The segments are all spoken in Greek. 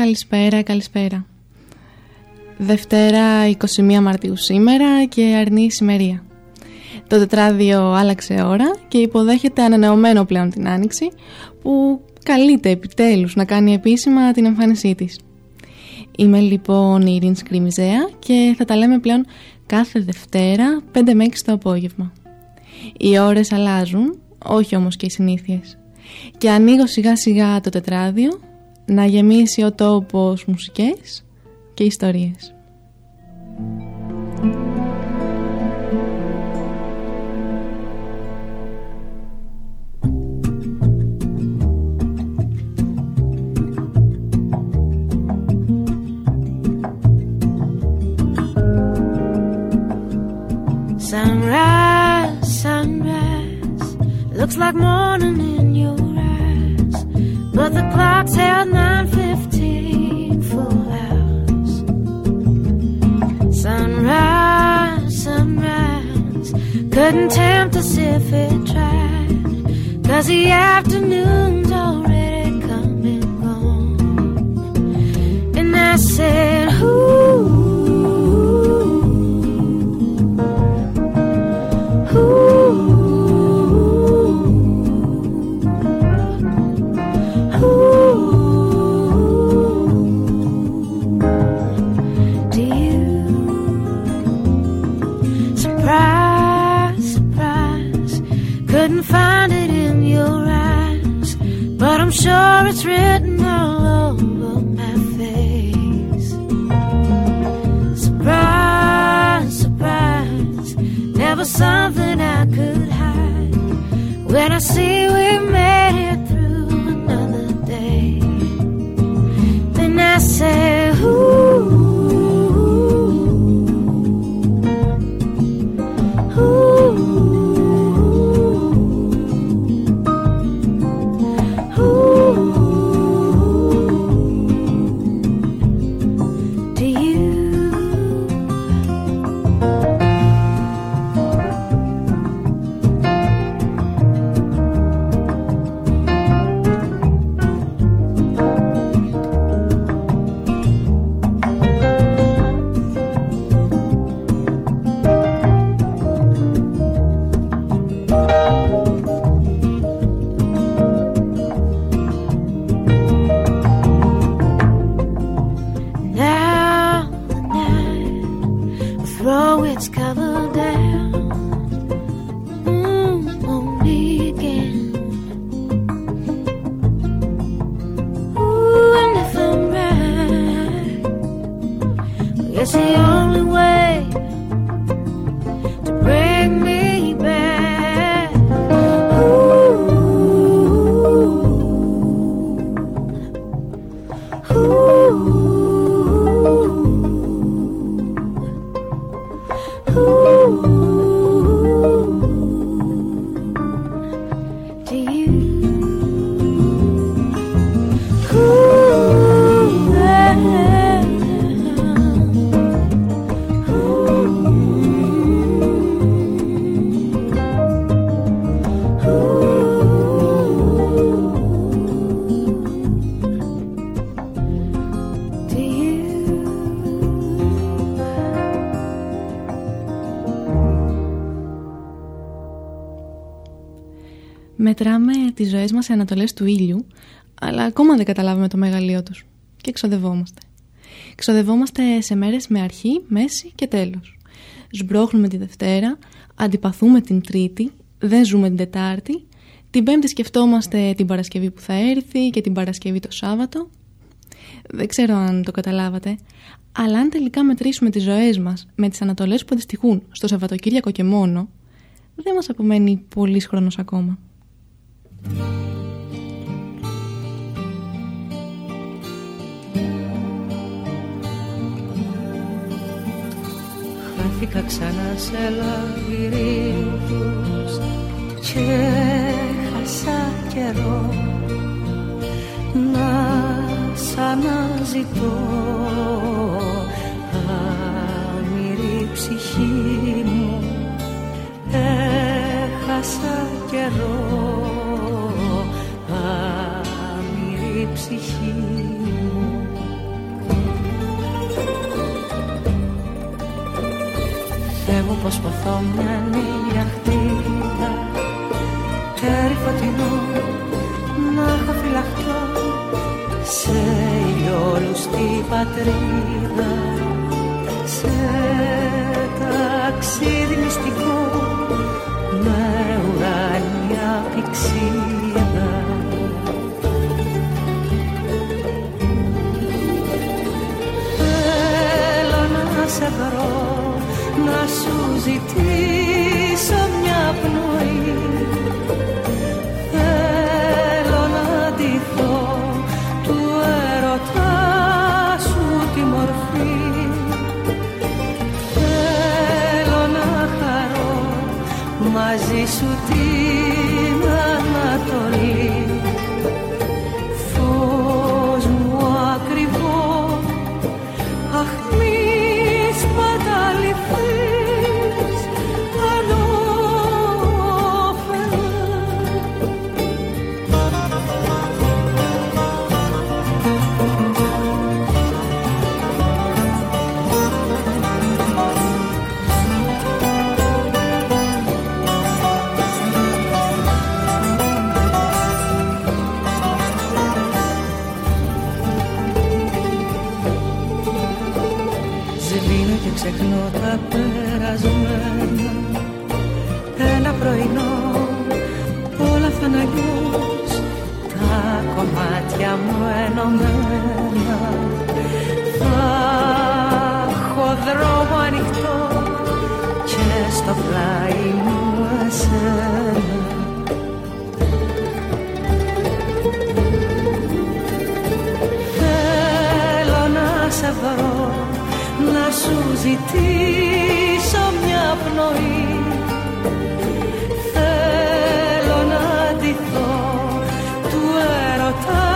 Καλησπέρα, καλησπέρα. Δευτέρα 21 Μαρτίου σήμερα και αρνή ημερία. Το τετράδιο άλλαξε ώρα και υποδέχεται ανανεωμένο πλέον την Άνοιξη που καλείται επιτέλους να κάνει επίσημα την εμφάνισή της. Είμαι λοιπόν η Ειρήνη Σκριμιζέα και θα τα λέμε πλέον κάθε Δευτέρα 5 με 6 το απόγευμα. Οι ώρες αλλάζουν, όχι όμως και οι συνήθειες. Και ανοίγω σιγά σιγά το τετράδιο να γεμίσει ο τόπος μουσικές και ιστορίες. Sunrise, sunrise, looks like morning in your eyes, but the clock's held 9:15 full hours. Sunrise, sunrise, couldn't tempt us if it tried, cause the afternoon's already come and gone. And I said, Ooh. Couldn't find it in your eyes, but I'm sure it's written all over my face. Surprise, surprise, never something I could hide. When I see we made it through another day, then I say, τις ζωές μας σε ανατολές του ήλιου, αλλά ακόμα δεν καταλάβουμε το μεγαλείο τους και εξοδευόμαστε. Ξοδευόμαστε σε μέρες με αρχή, μέση και τέλος. Σμπρώχνουμε τη Δευτέρα, αντιπαθούμε την Τρίτη, δεν ζούμε την Τετάρτη, την Πέμπτη σκεφτόμαστε την Παρασκευή που θα έρθει και την Παρασκευή το Σάββατο. Δεν ξέρω αν το καταλάβατε, αλλά αν τελικά μετρήσουμε τις ζωές μας με τις ανατολές που αντιστοιχούν στο Σαββατοκύριακο και μόνο, δεν μας απομένει πολύς χρόνος ακόμα. Χάθηκα ξανά σε λαβυρίνθους και χάσα καιρό να σ' αναζητώ. Άμυρη ψυχή μου έχασα καιρό ψυχή μου. Θεέ μου πως ποθωμένη η αχτίδα Τέρι φωτεινό να έχω φυλαχτώ σε όλους πατρίδα. Ζητήσω μια πνοή. Θέλω να ντυθώ του έρωτά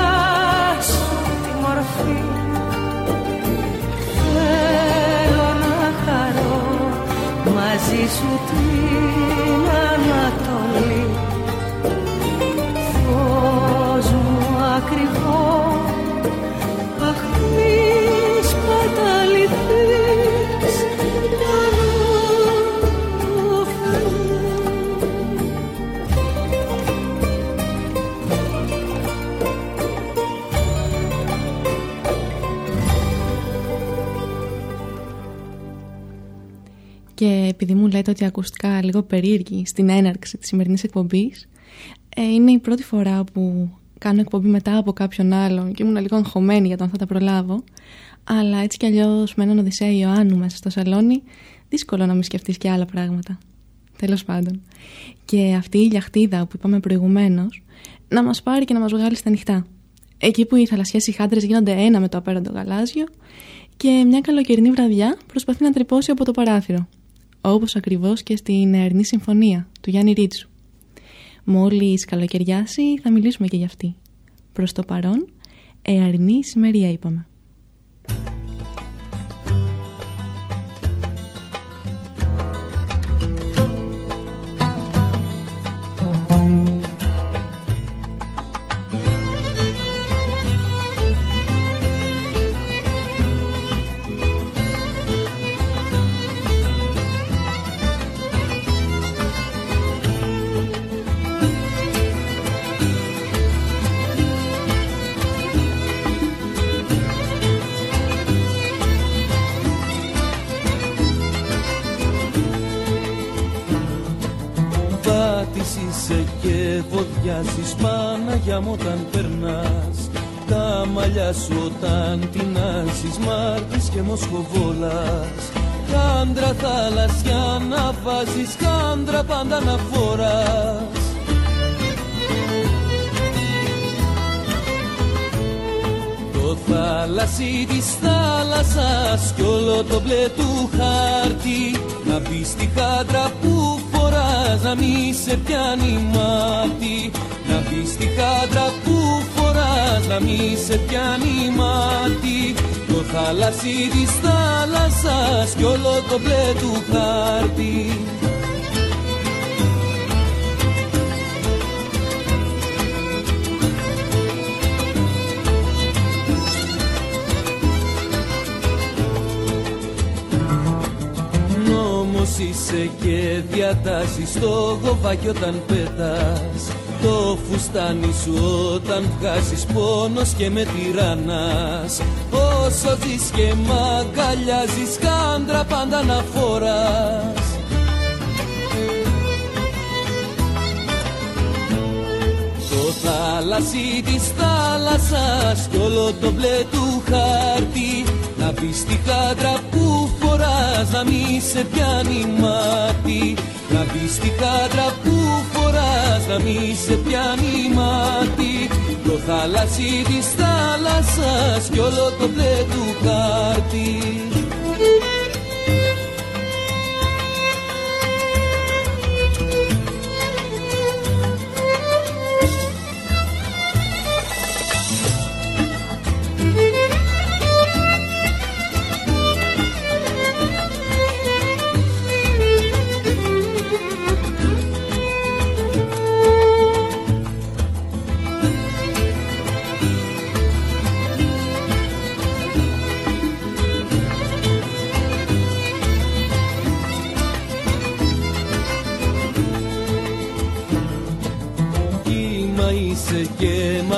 σου τη μορφή. Θέλω να χαρώ μαζί σου την επειδή μου λέτε ότι ακουστικά λίγο περίεργη στην έναρξη της σημερινής εκπομπής, ε, είναι η πρώτη φορά που κάνω εκπομπή μετά από κάποιον άλλον και ήμουν λίγο αγχωμένη για το αν θα τα προλάβω. Αλλά έτσι κι αλλιώς με έναν Οδυσσέα Ιωάννου μέσα στο σαλόνι, δύσκολο να μην σκεφτείς και άλλα πράγματα. Τέλος πάντων. Και αυτή η λιαχτίδα που είπαμε προηγουμένως, να μας πάρει και να μας βγάλει στα νυχτά. Εκεί που οι θαλασσιές χάντρες γίνονται ένα με το απέραντο γαλάζιο και μια καλοκαιρινή βραδιά προσπαθεί να τρυπώσει από το παράθυρο. Όπως ακριβώς και στην Αερνή Συμφωνία του Γιάννη Ρίτσου. Μόλις καλοκαιριάσει θα μιλήσουμε και για αυτή. Προς το παρόν, Εαρνή Σημερία είπαμε. Παναγιά μου όταν περνάς. Τα μαλλιά σου όταν τεινάζεις Μάρτης και Μοσχοβόλας Κάντρα θάλασσια να βάζεις Κάντρα πάντα να φοράς. Το θάλασσι της θάλασσας κι όλο το μπλε του χάρτη. Να μπεις στη χάντρα που φοράς να μη σε πιάνει μάτι Να μπει στη χάντρα που φοράς να μη σε πιάνει μάτι Το θάλασσι της θάλασσας κι όλο το μπλε του χάρτη. Νόμος είσαι είσαι και διατάσεις το γοβάκι όταν πέτας το φουστάνι σου όταν βγάζεις πόνος και με τυράννας Όσο ζεις και μ' αγκαλιάζεις χάντρα πάντα να φοράς. Το θάλασσι της θάλασσας κι όλο το μπλε του χάρτη να πεις τη χάντρα που φοράς να μη σε πιάνει μάτι Να πεις τη χάντρα που φοράς να μη σε πιάνει μάτι Το θάλασσι της θάλασσας κι όλο το μπλε του χάρτη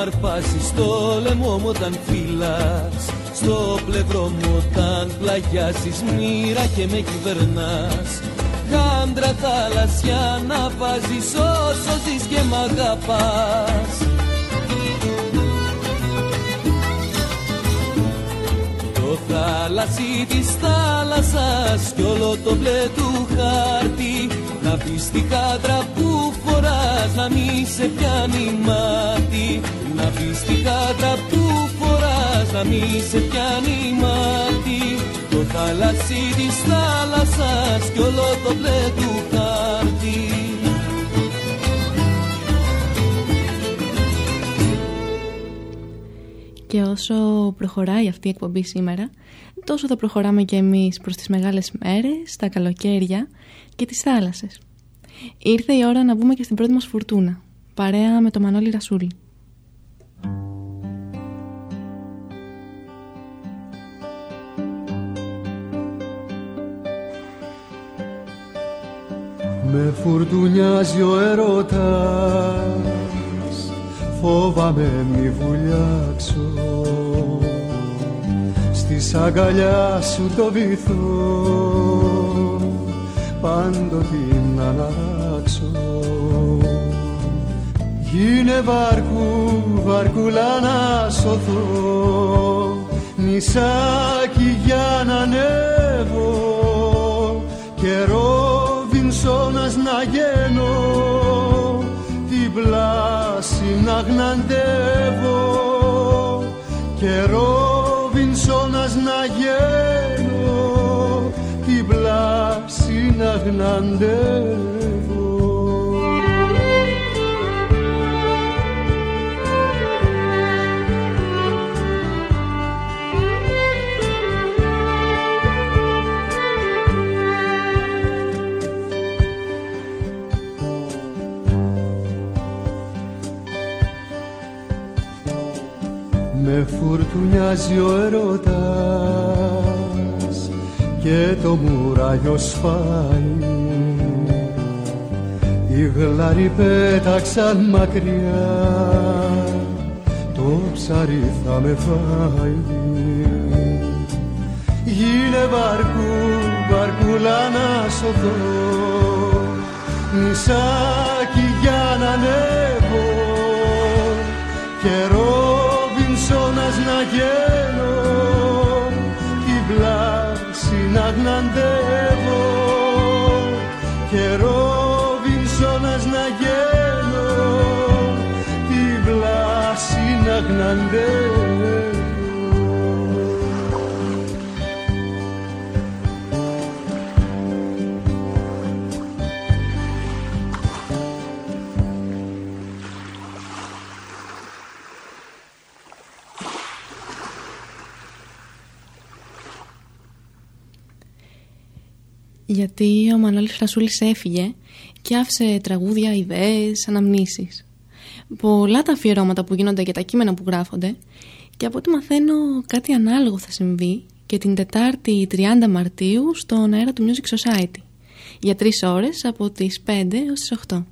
αρπάσεις στο λαιμό μου όταν φύλας Στο πλευρό μου όταν πλαγιάσεις μοίρα και με κυβερνάς. Χάντρα θάλασσια να βάζεις όσο ζεις και μ' αγαπάς. Το θάλασσι της θάλασσας κι όλο το μπλε του χάρτη. Να πεις τη χάντρα που φοράς να μη σε πιάνει μάτι να πεις τη χάτα που φοράς να μη σε πιάνει μάτι Το θάλασσι της θάλασσας κι όλο το μπλε του χάρτη Και όσο προχωράει αυτή η εκπομπή σήμερα, τόσο θα προχωράμε και εμείς προς τις μεγάλες μέρες, τα καλοκαίρια και τις θάλασσες. Ήρθε η ώρα να μπούμε και στην πρώτη μας φουρτούνα, παρέα με το Μανώλη Ρασούλη. Με φουρτουνιάζει ο έρωτας Φόβαμαι μη βουλιάξω. Στη αγκαλιά σου το βυθό Πάντοτε να αναράξω Γίνε βάρκου, βαρκούλα να σωθώ Νησάκι για να ανέβω. Καιρό Βινσόνας να γίνω την πλάση να γναντεύω καιρό Βινσόνας να γίνω την πλάση να γναντεύω Με φουρτουνιάζει ο ερωτάς και το μουράγιο σπάει οι γλάροι πέταξαν μακριά το ψαρί θα με φάει. Γίνε βαρκού, βαρκούλα να σωθώ νησάκι για να ανέβω. Καιρό Βινσόνας να γίνω την πλάση να γναντεύω καιρό Βινσόνας να γίνω την πλάση να γναντεύω γιατί ο Μανώλης Φρασούλης έφυγε και άφησε τραγούδια, ιδέες, αναμνήσεις. Πολλά τα αφιερώματα που γίνονται και τα κείμενα που γράφονται και από ό,τι μαθαίνω κάτι ανάλογο θα συμβεί και την Τετάρτη 30 Μαρτίου στον αέρα του Music Society. για τρεις ώρες από τις 5 έως τις 8.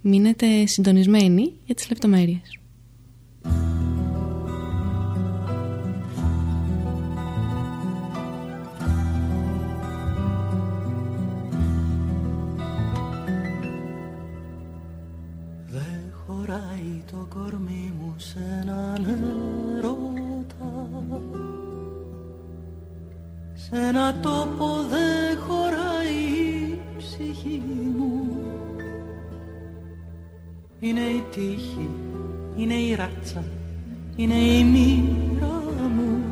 Μείνετε συντονισμένοι για τις λεπτομέρειες. Ένα τόπο δεν χωράει η ψυχή μου. Είναι η τύχη, είναι η ράτσα, είναι η μοίρα μου.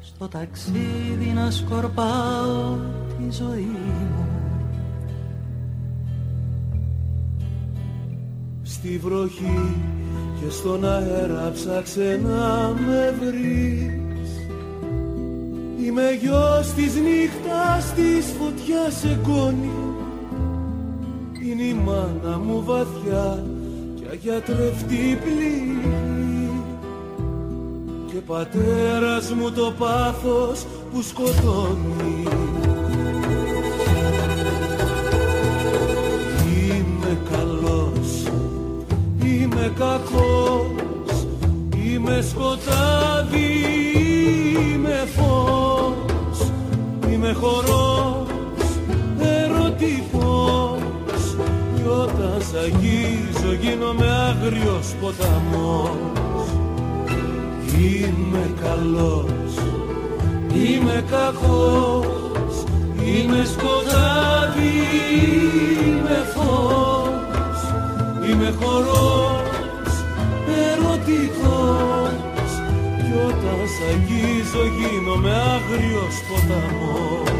Στο ταξίδι να σκορπάω τη ζωή μου. Στη βροχή και στον αέρα ψάξε να με βρεις. Είμαι γιος της νύχτας της φωτιάς εγγόνη Είναι η μάνα μου βαθιά και αγιατρευτή πληγή Και πατέρας μου το πάθος που σκοτώνει είμαι κακός, είμαι σκοτάδι, είμαι φως Είμαι χορός ερωτικός. Κι όταν σ' αγγίζω γίνομαι άγριος ποταμός. Είμαι καλός, είμαι κακός Είμαι σκοτάδι, είμαι φως Είμαι χορός τυχός Κι όταν σ' αγγίζω γίνομαι άγριος ποταμός.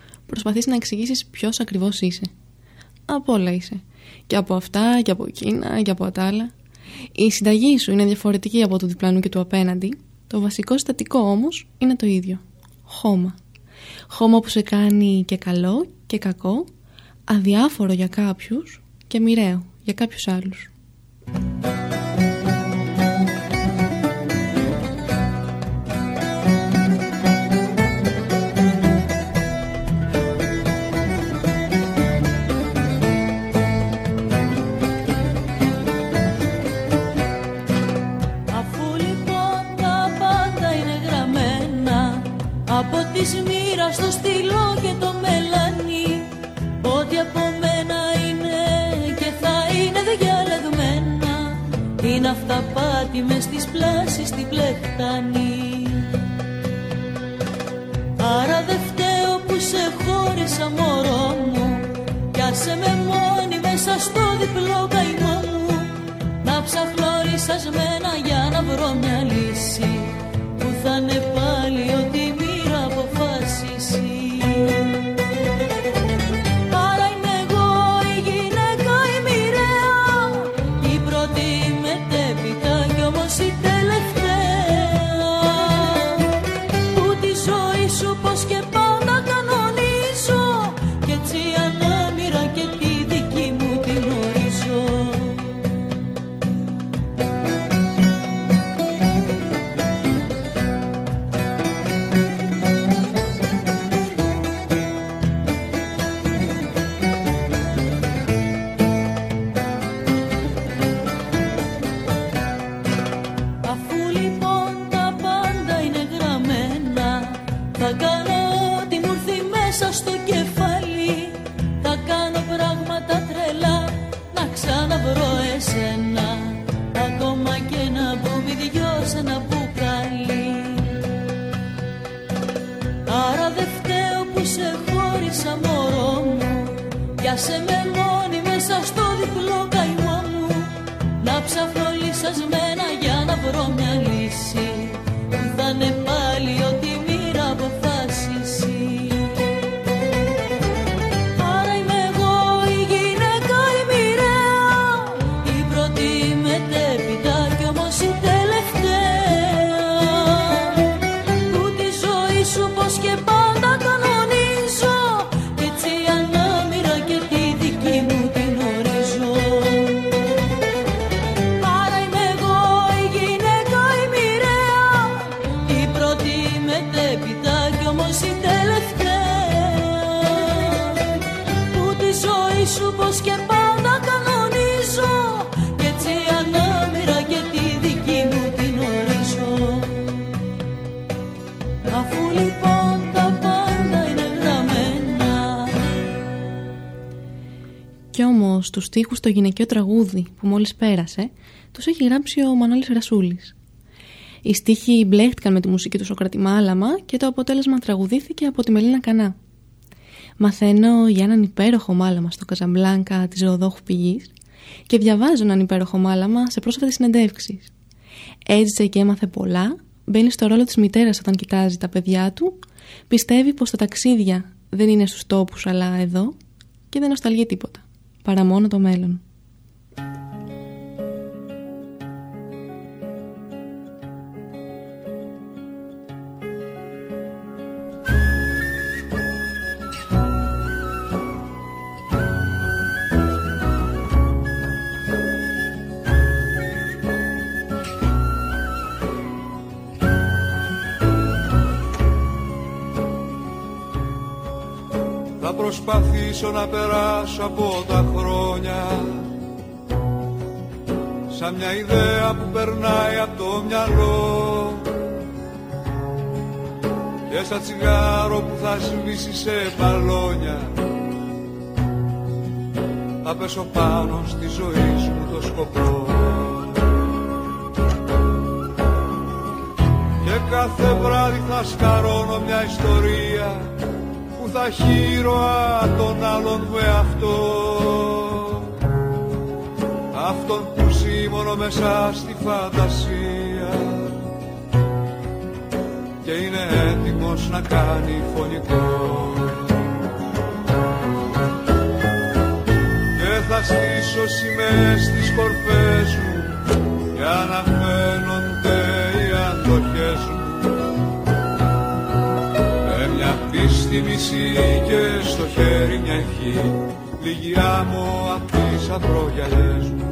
προσπαθείς να εξηγήσεις ποιος ακριβώς είσαι. Από όλα είσαι. Και από αυτά, και από εκείνα, και από τα άλλα. Η συνταγή σου είναι διαφορετική από του διπλανού και του απέναντι. Το βασικό συστατικό όμως είναι το ίδιο. Χώμα. Χώμα που σε κάνει και καλό και κακό, αδιάφορο για κάποιους και μοιραίο για κάποιους άλλους. Πλεχτανή Άρα δε φταίω που σε χώρισα μωρό μου. Κι Πιάσε με μόνη μέσα στο διπλό καημό. Μου Να ψαχνώ ρισασμένα για να βρω μια Θα κάνω ό,τι μου έρθει μέσα στο κεφάλι. Θα κάνω πράγματα τρελά να ξαναβρω εσένα. Ακόμα και να μπουμπιδιό σε ένα μπουκάλι. Άρα δε φταίω που σε χώρισα μωρό μου. Πιάσε με μόνη μέσα στο διπλό καημό μου. Να ψάχνω λυσασμένα για να βρω μια λύση Που θα είναι στους στίχους το γυναικείο τραγούδι που μόλις πέρασε, τους έχει γράψει ο Μανώλης Ρασούλης. Οι στίχοι μπλέχτηκαν με τη μουσική του Σοκράτη Μάλαμα και το αποτέλεσμα τραγουδήθηκε από τη Μελίνα Κανά. Μαθαίνω για έναν υπέροχο μάλαμα στο Καζαμπλάνκα της Ροδόχου Πηγής και διαβάζω έναν υπέροχο μάλαμα σε πρόσφατες συνεντεύξεις. Έζησε και έμαθε πολλά, μπαίνει στο ρόλο της μητέρας όταν κοιτάζει τα παιδιά του, πιστεύει πως τα ταξίδια δεν είναι στους τόπους αλλά εδώ και δεν νοσταλγεί τίποτα παρά μόνο το μέλλον. Προσπαθήσω να περάσω από τα χρόνια. Σαν μια ιδέα που περνάει από το μυαλό. Και σαν τσιγάρο που θα σβήσει σε μπαλόνια. Θα πέσω πάνω στη ζωή σου το σκοπό. Και κάθε βράδυ θα σκαρώνω μια ιστορία θα χείροα τον άλλον μου εαυτό αυτόν που ζει μόνο μέσα στη φαντασία. Και είναι έτοιμος να κάνει φωνικό. Και θα στήσω σημαίες στις κορφές μου για να φαίνονται οι αντοχές μου στη μισή και στο χέρι μια ευχή. Λίγη άμμο απ' τις ακρογιαλιές μου.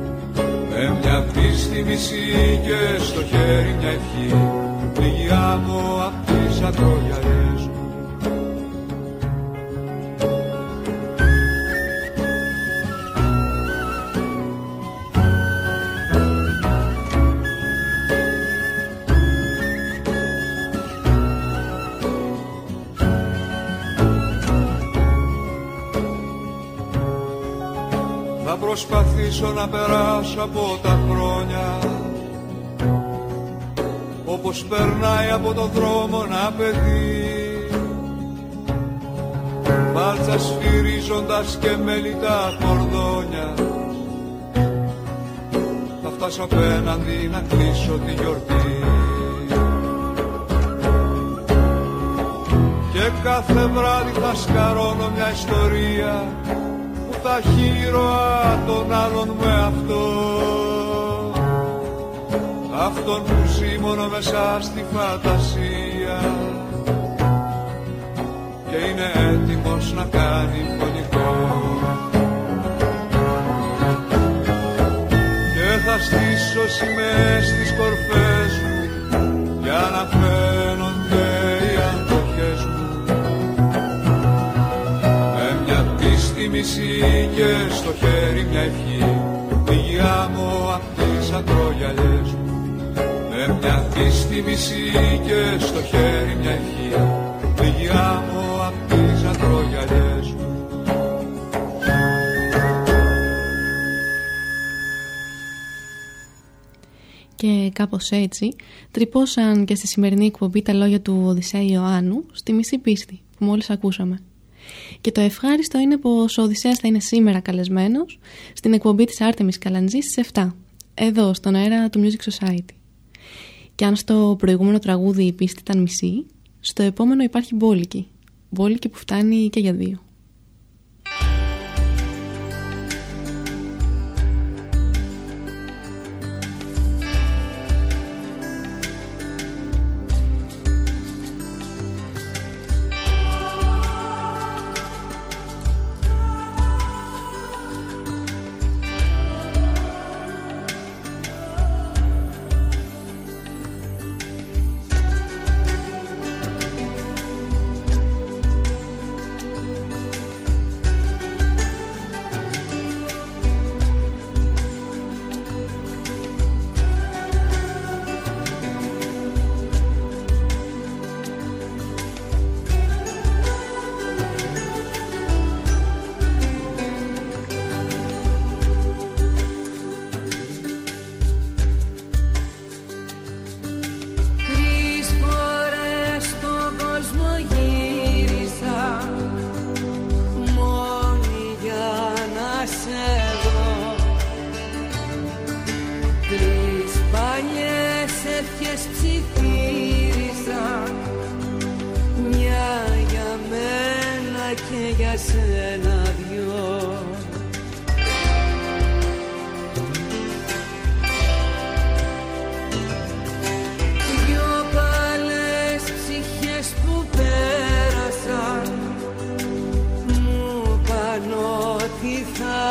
Με μια πίστη μισή και στο χέρι μια ευχή. Λίγη άμμο απ' τις ακρογιαλιές μου προσπαθήσω να περάσω από τα χρόνια. Όπως περνάει από το δρόμο ένα παιδί Βάλτσα σφυρίζοντας και μελιτά κορδόνια. Θα φτάσω απέναντι να κλείσω τη γιορτή. Και κάθε βράδυ θα σκαρώνω μια ιστορία Που θα χείροα τον άλλον με αυτό. Αυτόν που ζει μόνο μέσα στη φαντασία. Και είναι έτοιμος να κάνει φωνικό. Και θα στήσω σημαίες στις κορφές μου Για να φαίνονται πίστη μισή και στο χέρι μια ευχή. Λίγη άμμο απ' τις ακρογιαλιές. Μου με μια πίστη μισή και στο χέρι μια ευχή. Λίγη άμμο απ' τις ακρογιαλιές. Μου Και κάπως έτσι τρυπώσαν και στη σημερινή εκπομπή τα λόγια του Οδυσσέα Ιωάννου στη μισή πίστη που μόλις ακούσαμε. Και το ευχάριστο είναι πως ο Οδυσσέας θα είναι σήμερα καλεσμένος στην εκπομπή της Άρτεμις Καλαντζής στις 7, εδώ στον αέρα του Music Society. Και αν στο προηγούμενο τραγούδι η πίστη ήταν μισή, στο επόμενο υπάρχει μπόλικη. Μπόλικη που φτάνει και για δύο. Ότι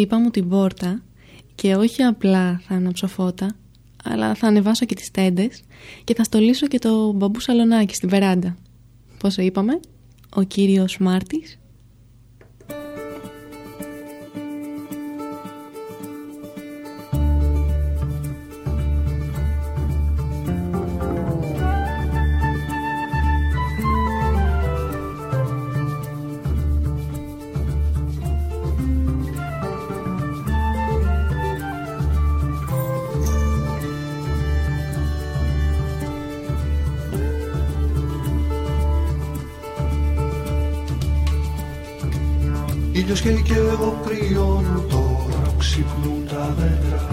χτύπα μου την πόρτα και όχι απλά θα αναψω φώτα, αλλά θα ανεβάσω και τις τέντες και θα στολίσω και το μπαμπού σαλονάκι στην βεράντα. Πόσο είπαμε, ο κύριος Μάρτης Ήλιος και εγώ κρυώνω τώρα ξυπνούν τα δέντρα.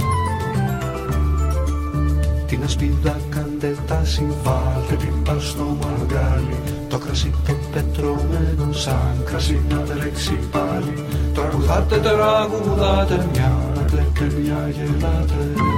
Την ασπίδα κάντε τα συμβάλτε την πας στο μαργάλι. Το κρασί το πετρωμένο σαν κρασί να τρέξει πάλι. Τραγουδάτε, τραγουδάτε μια, να μια γελάτε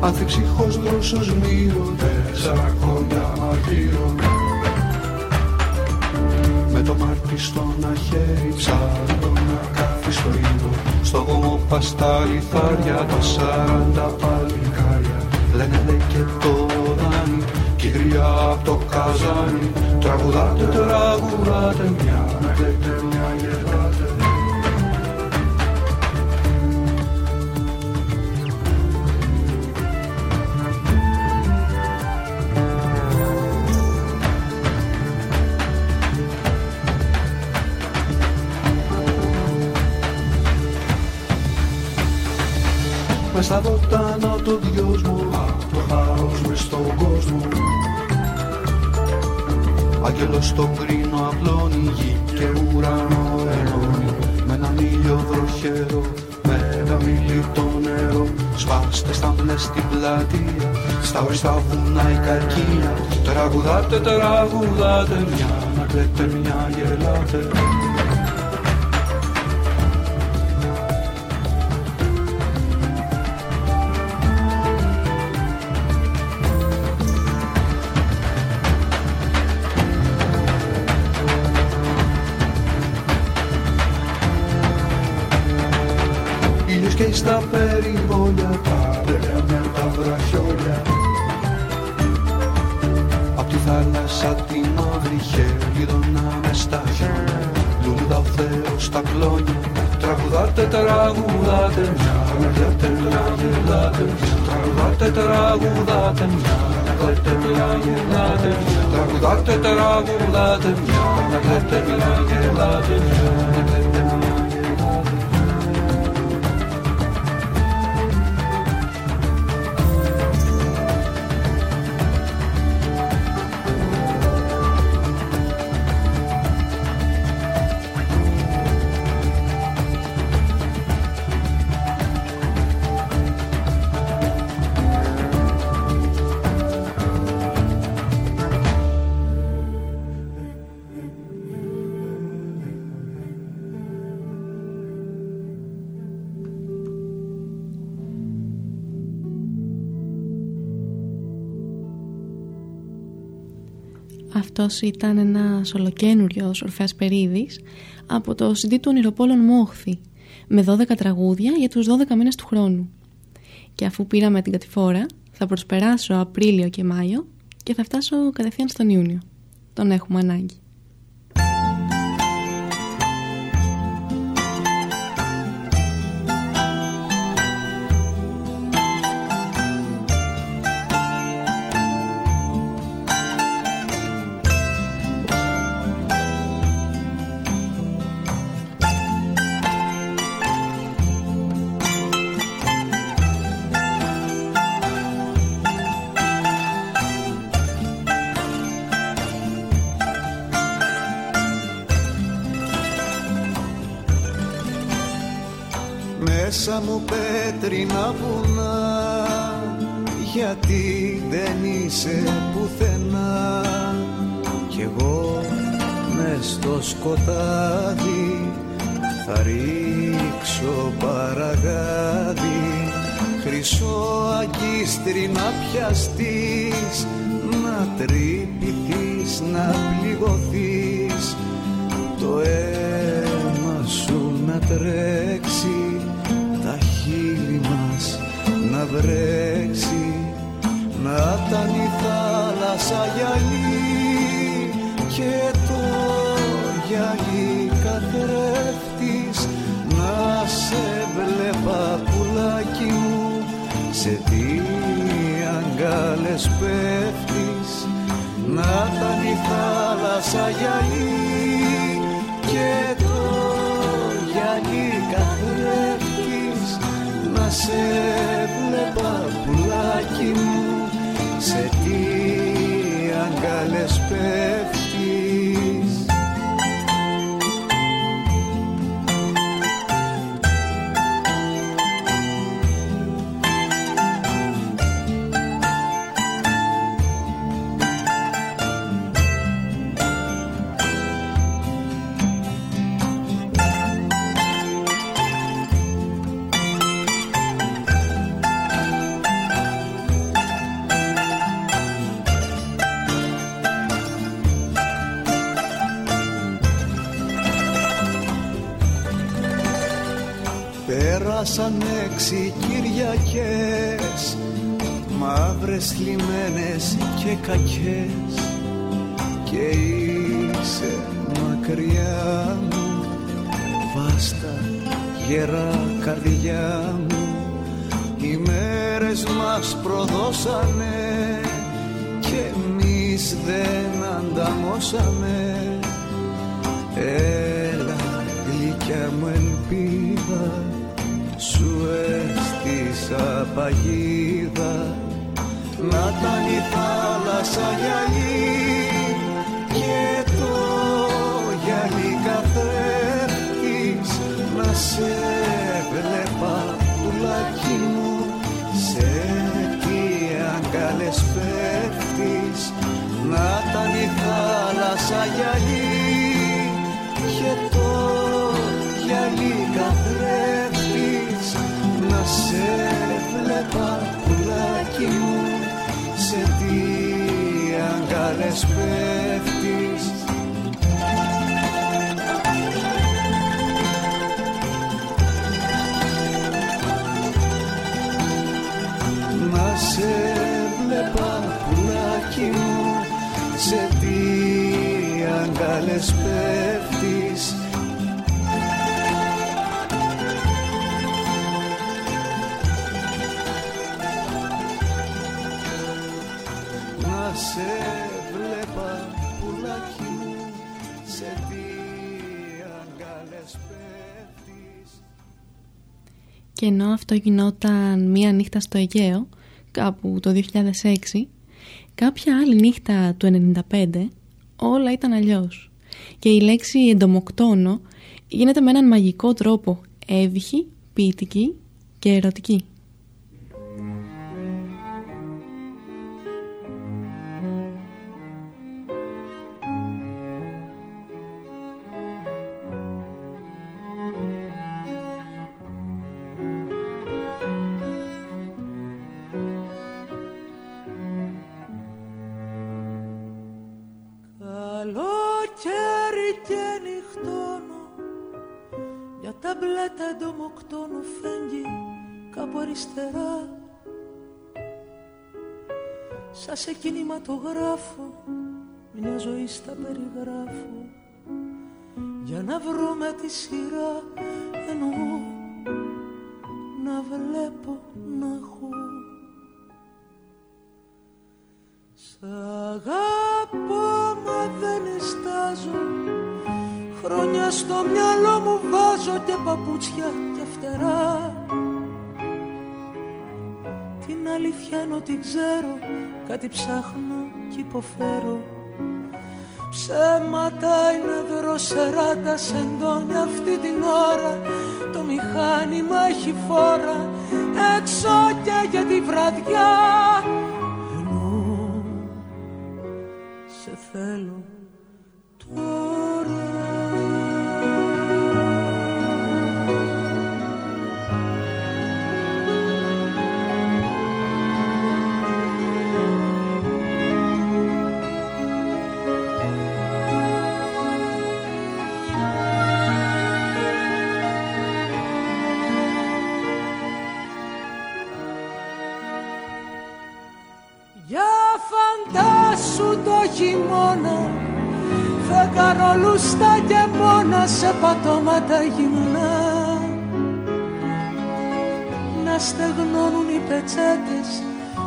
Ανθυψυχός δρόσος μύρω τέσσερα κόντα μαρτύρων Με το μάρτι στο να χέρι ψάρω να κάθει στο ήλιο Στο γόμο παστά λιθάρια τα σαράντα παλικάρια Λένε λέει και το δάνει κυρία απ' το καζάνι. Τραγουδάτε, τραγουδάτε μια, να κλαίτε μια γελάτε στα βοτάνα το δυος μου το χάος μες στον κόσμο. Άγγελος στον κρίνο απλώνει γη και ουρανό ενώνει. Με έναν ήλιο βροχερό, με ένα μιλητό νερό. Σπάστε στα μπλες στην πλατεία, στα οριστά βουνά η καρκία Τραγουδάτε, τραγουδάτε, μια να κλαίτε, μια γελάτε γελάτε μια Τραγουδάτε τραγουδάτε μια Λέτε μια γελάτε μια Τραγουδάτε Αυτός ήταν ένας ολοκένουριο Ορφέας Περίδης από το CD του Ονειροπόλων Μόχθη με 12 τραγούδια για τους 12 μήνες του χρόνου. Και αφού πήραμε την κατηφόρα θα προσπεράσω Απρίλιο και Μάιο και θα φτάσω κατευθείαν στον Ιούνιο. Τον έχουμε ανάγκη. Βουνά γιατί δεν είσαι πουθενά. Κι εγώ μες στο σκοτάδι θα ρίξω παραγάδι. Χρυσό αγκίστρι να πιαστείς να τρυπηθείς, να πληγωθείς. Το αίμα σου να τρέξει να βρέξει να ήταν η θάλασσα γυαλί και το γυαλί καθρέφτης να σε βλέπα πουλάκι μου σε τι αγκάλες πέφτεις. Να ήταν η θάλασσα γυαλί και το γυαλί καθρέφτης σε βλέπα πουλάκι μου σε τι αγκάλες πέφτεις Μαύρες λιμένες και κακές Και είσαι μακριά μου. Βάστα γερά καρδιά μου Οι μέρες μας προδώσανε Και εμείς δεν ανταμώσαμε. Έλα γλυκιά μου ελπίδα σου έστεισα παγίδα να ήταν η θάλασσα γυαλί και το γυαλί καθρέφτης να σε βλέπα πουλάκι μου σε τι αγκάλες πέφτεις. Να ήταν η θάλασσα γυαλί και το γυαλί αγκάλες πέφτεις Και ενώ αυτό γινόταν μία νύχτα στο Αιγαίο, κάπου το 2006, κάποια άλλη νύχτα του 95 όλα ήταν αλλιώς. Και η λέξη εντομοκτόνο γίνεται με έναν μαγικό τρόπο εύυχη, ποιητική και ερωτική. Κινηματογράφο μια ζωή στα περιγράφω. Για να βρω με τη σειρά εννοώ να βλέπω να έχω. Σ' αγαπώ μα δεν εστάζω. Χρόνια στο μυαλό μου βάζω και παπούτσια αλήθεια ενώ την ξέρω Κάτι ψάχνω κι υποφέρω. Ψέματα είναι δροσερά τα σεντόνια αυτή την ώρα. Το μηχάνημα έχει φόρα έξω και για τη βραδιά καρολούστα και μόνα σε πατώματα γυμνά. Να στεγνώνουν οι πετσέτες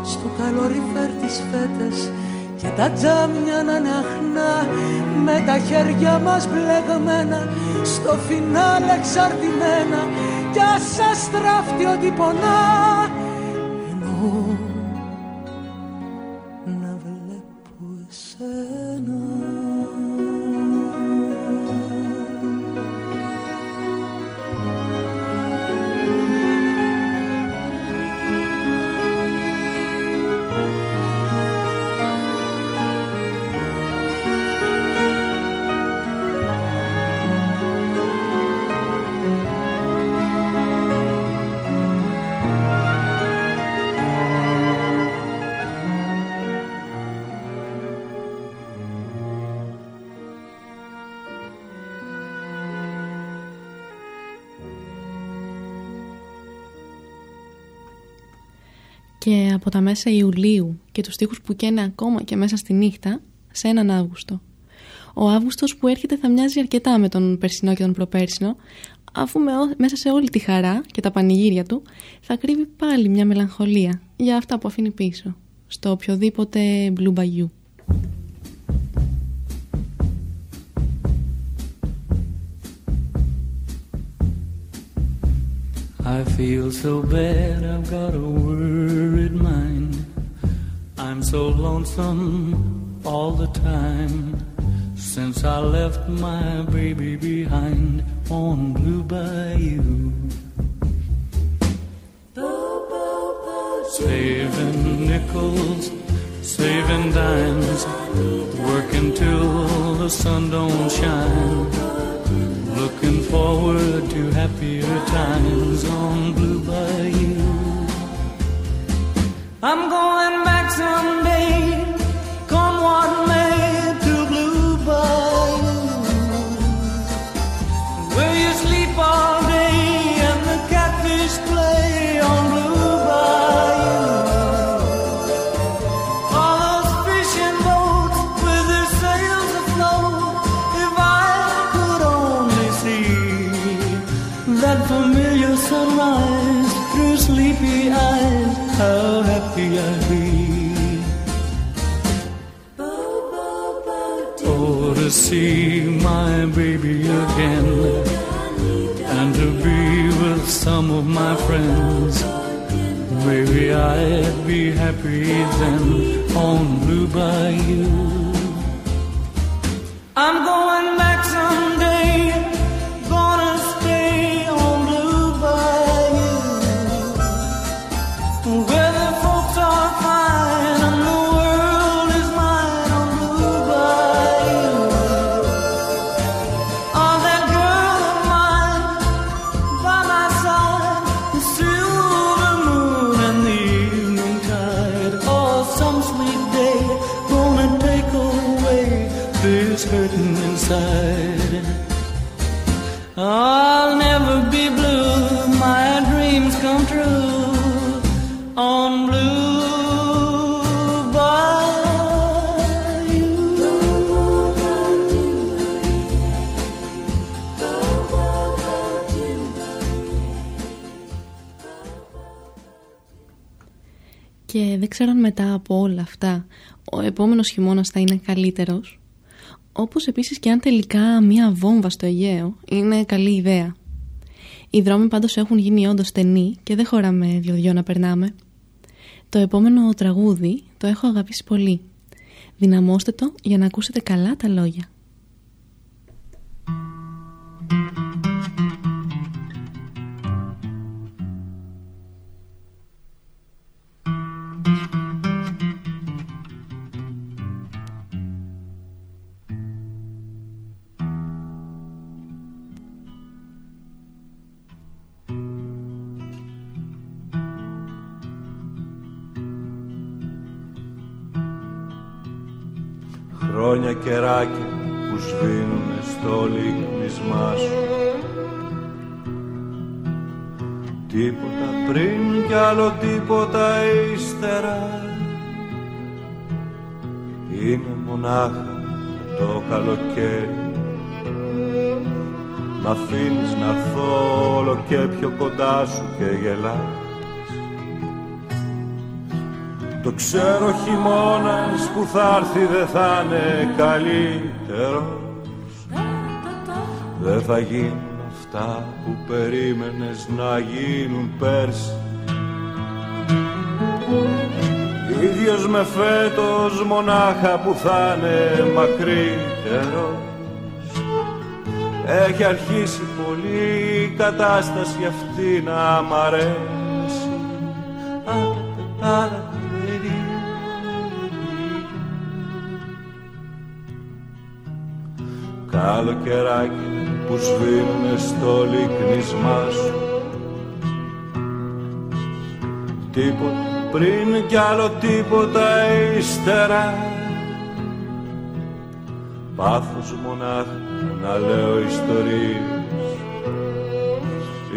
στο καλοριφέρ τις φέτες και τα τζάμια να είναι αχνά. Με τα χέρια μας μπλεγμένα στο φινάλ εξαρτημένα. Κι ας σας τράφτει ότι πονά από τα μέσα Ιουλίου και τους στίχους που καίνε ακόμα και μέσα στη νύχτα σε έναν Αύγουστο. Ο Αύγουστος που έρχεται θα μοιάζει αρκετά με τον περσινό και τον προπέρσινο αφού μέσα σε όλη τη χαρά και τα πανηγύρια του θα κρύβει πάλι μια μελαγχολία για αυτά που αφήνει πίσω στο οποιοδήποτε Blue I feel so bad, I've got a worried mind. I'm so lonesome all the time since I left my baby behind on Blue Bayou. Saving nickels, saving dimes, working till the sun don't shine Looking forward to happier times on Blue Bayou. I'm going back someday, of my friends. Maybe I'd be happy then on Blue Bayou. Επόμενος χειμώνας θα είναι καλύτερος. Όπως επίσης και αν τελικά μία βόμβα στο Αιγαίο είναι καλή ιδέα. Οι δρόμοι πάντως έχουν γίνει όντως στενοί και δεν χωράμε δυο-δυο να περνάμε. Το επόμενο τραγούδι το έχω αγαπήσει πολύ. Δυναμώστε το για να ακούσετε καλά τα λόγια. Κεράκια που σβήνουνε στο λίκνισμά σου. Τίποτα πριν κι άλλο τίποτα ύστερα. Είναι μονάχα το καλοκαίρι. Μ' αφήνεις να έρθω όλο και πιο κοντά σου και γελάς το ξέρω χειμώνας που θα έρθει δεν θα είναι καλύτερος. Δεν θα γίνουν αυτά που περίμενες να γίνουν πέρσι. Ίδιος με φέτος μονάχα που θα είναι μακρύτερος. Έχει αρχίσει πολύ η κατάσταση αυτή να μ' αρέσει Α, Καλοκαιράκι που σβήνουνε στο λίκνισμά σου. Τίποτα πριν κι άλλο τίποτα ύστερα. Πάθος μονάχα να λέω ιστορίες.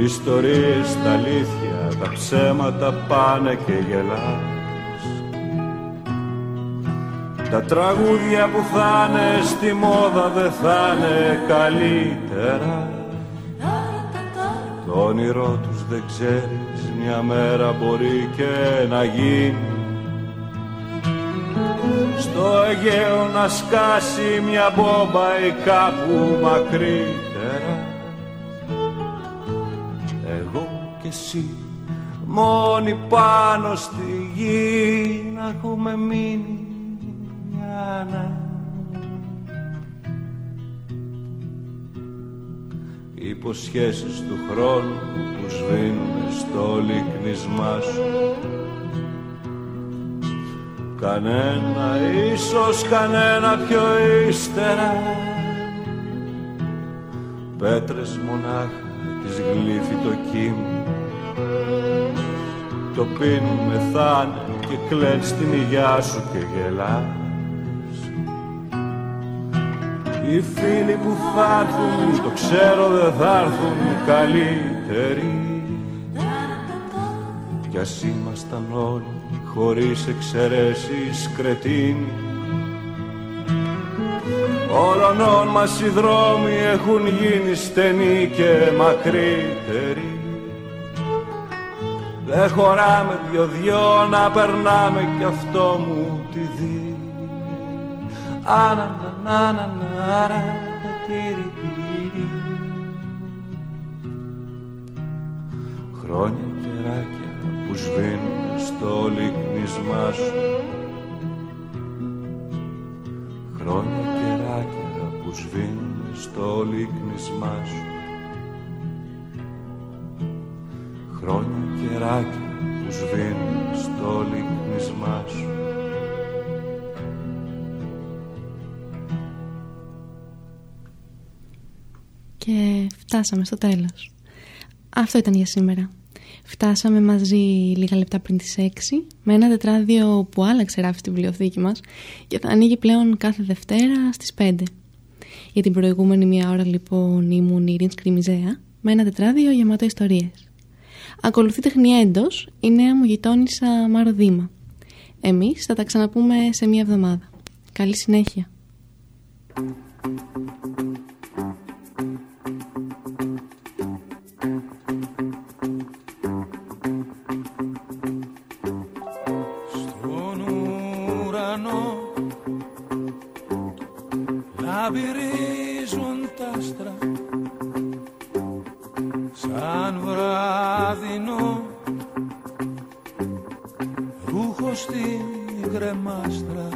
Ιστορίες τα αλήθεια, τα ψέματα πάνε και γελάς τα τραγούδια που θα είναι στη μόδα δεν θα είναι καλύτερα. Το όνειρό τους δεν ξέρεις μια μέρα μπορεί και να γίνει. Στο Αιγαίο να σκάσει μια μπόμπα ή κάπου μακρύτερα. Εγώ και εσύ μόνοι πάνω στη γη να έχουμε μείνει Υποσχέσεις του χρόνου που σβήνουν στο λίκνισμά σου. Κανένα, ίσως κανένα πιο ύστερα. Πέτρες μονάχα της γλύφει το κύμα Το πίνουν μεθάνε και κλαίνεις την υγειά σου και γελάς Οι φίλοι που θα έρθουν, το ξέρω δεν θα έρθουν καλύτεροι. Κι ας ήμασταν όλοι χωρίς εξαιρέσεις κρετίνοι Όλων μας οι δρόμοι έχουν γίνει στενοί και μακρύτεροι. Δεν χωράμε δυο-δυο να περνάμε κι αυτό μου τη δει Χρόνια κεράκια που σβήνουν στο λίκνισμά σου. Χρόνια κεράκια που σβήνουν στο λίκνισμά σου. Χρόνια κεράκια που σβήνουν στο λίκνισμά σου Και φτάσαμε στο τέλος. Αυτό ήταν για σήμερα. Φτάσαμε μαζί λίγα λεπτά πριν τις 6 με ένα τετράδιο που άλλαξε ράφη στη βιβλιοθήκη μας και θα ανοίγει πλέον κάθε Δευτέρα στις 5. Για την προηγούμενη μία ώρα λοιπόν ήμουν η Ειρήνης Κρυμιζέα με ένα τετράδιο γεμάτο ιστορίες. Ακολουθεί τεχνία έντος η νέα μου γειτόνισσα Μάρο Δήμα. Εμείς θα τα ξαναπούμε σε μία εβδομάδα. Καλή συνέχεια. Λαμπυρίζουν τα άστρα. Σαν βράδινο ρούχο στην κρεμάστρα